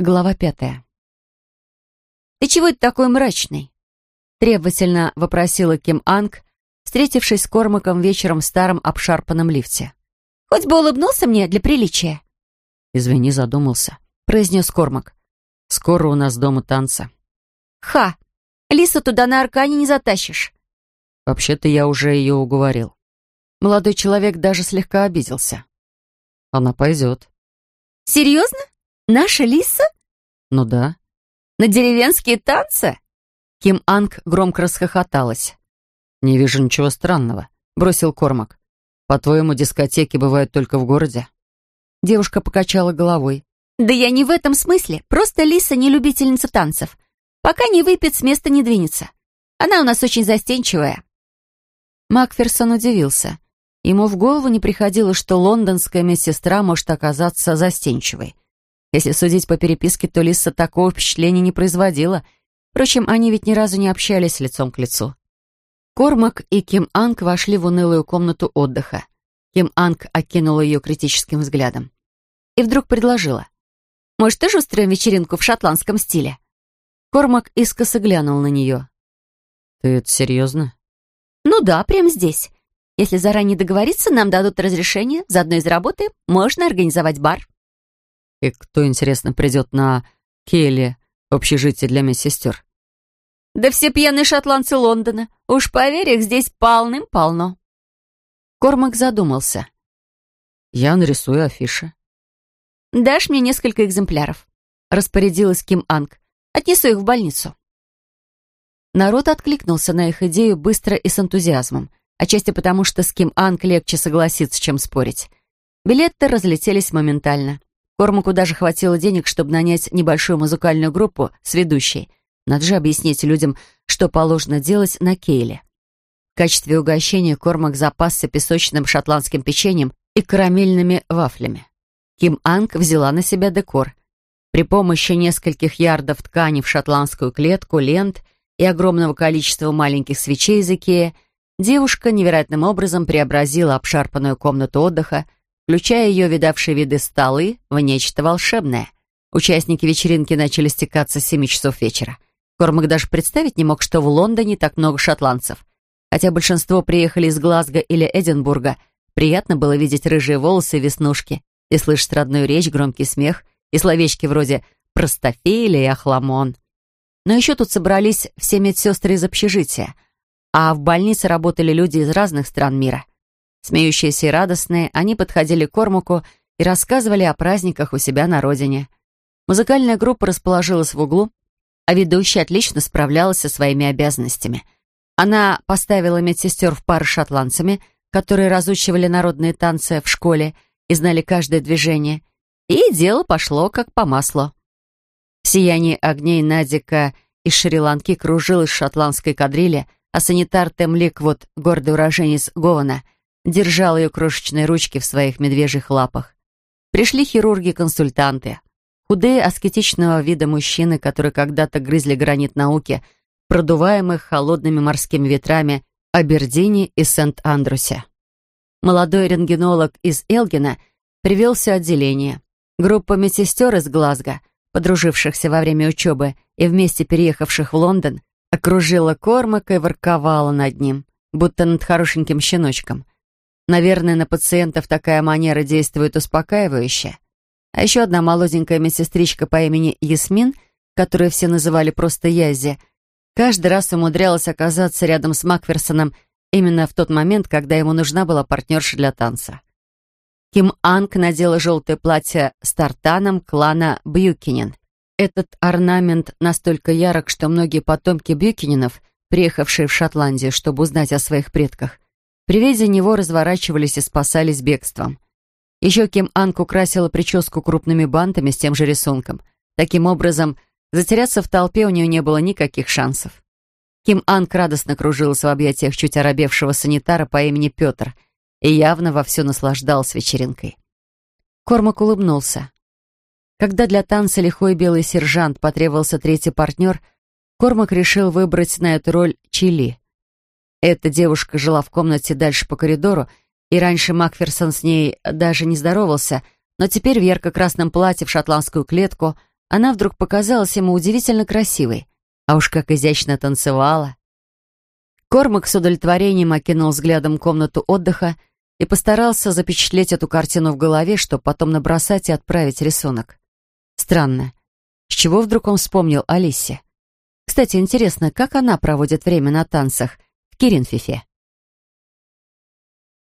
Глава пятая. «Ты чего это такой мрачный?» Требовательно вопросила Ким Анг, встретившись с Кормаком вечером в старом обшарпанном лифте. «Хоть бы улыбнулся мне для приличия». «Извини, задумался», — произнес Кормак. «Скоро у нас дома танцы». «Ха! Лису туда на аркане не затащишь». «Вообще-то я уже ее уговорил». Молодой человек даже слегка обиделся. «Она пойдет». «Серьезно? Наша Лиса?» «Ну да». «На деревенские танцы?» Ким Анг громко расхохоталась. «Не вижу ничего странного», — бросил Кормак. «По-твоему, дискотеки бывают только в городе?» Девушка покачала головой. «Да я не в этом смысле. Просто Лиса не любительница танцев. Пока не выпьет, с места не двинется. Она у нас очень застенчивая». Макферсон удивился. Ему в голову не приходило, что лондонская медсестра может оказаться застенчивой. Если судить по переписке, то Лиса такого впечатления не производила — Впрочем, они ведь ни разу не общались лицом к лицу. Кормак и Ким Анг вошли в унылую комнату отдыха. Ким Анг окинула ее критическим взглядом. И вдруг предложила. «Может, тоже устроим вечеринку в шотландском стиле?» Кормак искоса глянул на нее. «Ты это серьезно?» «Ну да, прямо здесь. Если заранее договориться, нам дадут разрешение, заодно из работы можно организовать бар». «И кто, интересно, придет на Келли общежитие для медсестер. Да все пьяные шотландцы Лондона. Уж поверь, их здесь полным-полно. Кормак задумался. Я нарисую афиши. Дашь мне несколько экземпляров? Распорядилась Ким Анг. Отнесу их в больницу. Народ откликнулся на их идею быстро и с энтузиазмом, отчасти потому, что с Ким Анг легче согласиться, чем спорить. Билеты разлетелись моментально. Кормаку даже хватило денег, чтобы нанять небольшую музыкальную группу с ведущей. Надо же объяснить людям, что положено делать на Кейле. В качестве угощения Кормак запасся песочным шотландским печеньем и карамельными вафлями. Ким Анг взяла на себя декор. При помощи нескольких ярдов ткани в шотландскую клетку, лент и огромного количества маленьких свечей из Икея девушка невероятным образом преобразила обшарпанную комнату отдыха включая ее видавшие виды столы, в нечто волшебное. Участники вечеринки начали стекаться с 7 часов вечера. Кормак даже представить не мог, что в Лондоне так много шотландцев. Хотя большинство приехали из Глазго или Эдинбурга, приятно было видеть рыжие волосы и веснушки, и слышать родную речь, громкий смех и словечки вроде «простофиля» и «охламон». Но еще тут собрались все медсестры из общежития, а в больнице работали люди из разных стран мира. Смеющиеся и радостные, они подходили к Кормаку и рассказывали о праздниках у себя на родине. Музыкальная группа расположилась в углу, а ведущая отлично справлялась со своими обязанностями. Она поставила медсестер в пары шотландцами, которые разучивали народные танцы в школе и знали каждое движение, и дело пошло как по маслу. В сиянии огней Надика из Шри-Ланки кружилась шотландской кадрили, а санитар Темлик, вот гордый уроженец Гована — держал ее крошечные ручки в своих медвежьих лапах. Пришли хирурги-консультанты, худые аскетичного вида мужчины, которые когда-то грызли гранит науки, продуваемых холодными морскими ветрами Абердине и Сент-Андрусе. Молодой рентгенолог из Элгина привел все отделение. Группа медсестер из Глазго, подружившихся во время учебы и вместе переехавших в Лондон, окружила Кормака и ворковала над ним, будто над хорошеньким щеночком. Наверное, на пациентов такая манера действует успокаивающе. А еще одна молоденькая медсестричка по имени Ясмин, которую все называли просто Язи, каждый раз умудрялась оказаться рядом с Макферсоном именно в тот момент, когда ему нужна была партнерша для танца. Ким Анг надела желтое платье с тартаном клана Бьюкинен. Этот орнамент настолько ярок, что многие потомки Бьюкиненов, приехавшие в Шотландию, чтобы узнать о своих предках, при виде него разворачивались и спасались бегством. Еще Ким Анг украсила прическу крупными бантами с тем же рисунком. Таким образом, затеряться в толпе у нее не было никаких шансов. Ким Анг радостно кружилась в объятиях чуть оробевшего санитара по имени Петр и явно вовсю наслаждался вечеринкой. Кормак улыбнулся. Когда для танца лихой белый сержант потребовался третий партнер, Кормак решил выбрать на эту роль Чили. Эта девушка жила в комнате дальше по коридору, и раньше Макферсон с ней даже не здоровался, но теперь в ярко-красном платье в шотландскую клетку она вдруг показалась ему удивительно красивой. А уж как изящно танцевала. Кормак с удовлетворением окинул взглядом комнату отдыха и постарался запечатлеть эту картину в голове, чтобы потом набросать и отправить рисунок. Странно. С чего вдруг он вспомнил Алисе? Кстати, интересно, как она проводит время на танцах в Киринфифе?